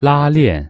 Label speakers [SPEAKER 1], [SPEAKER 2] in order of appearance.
[SPEAKER 1] 拉链。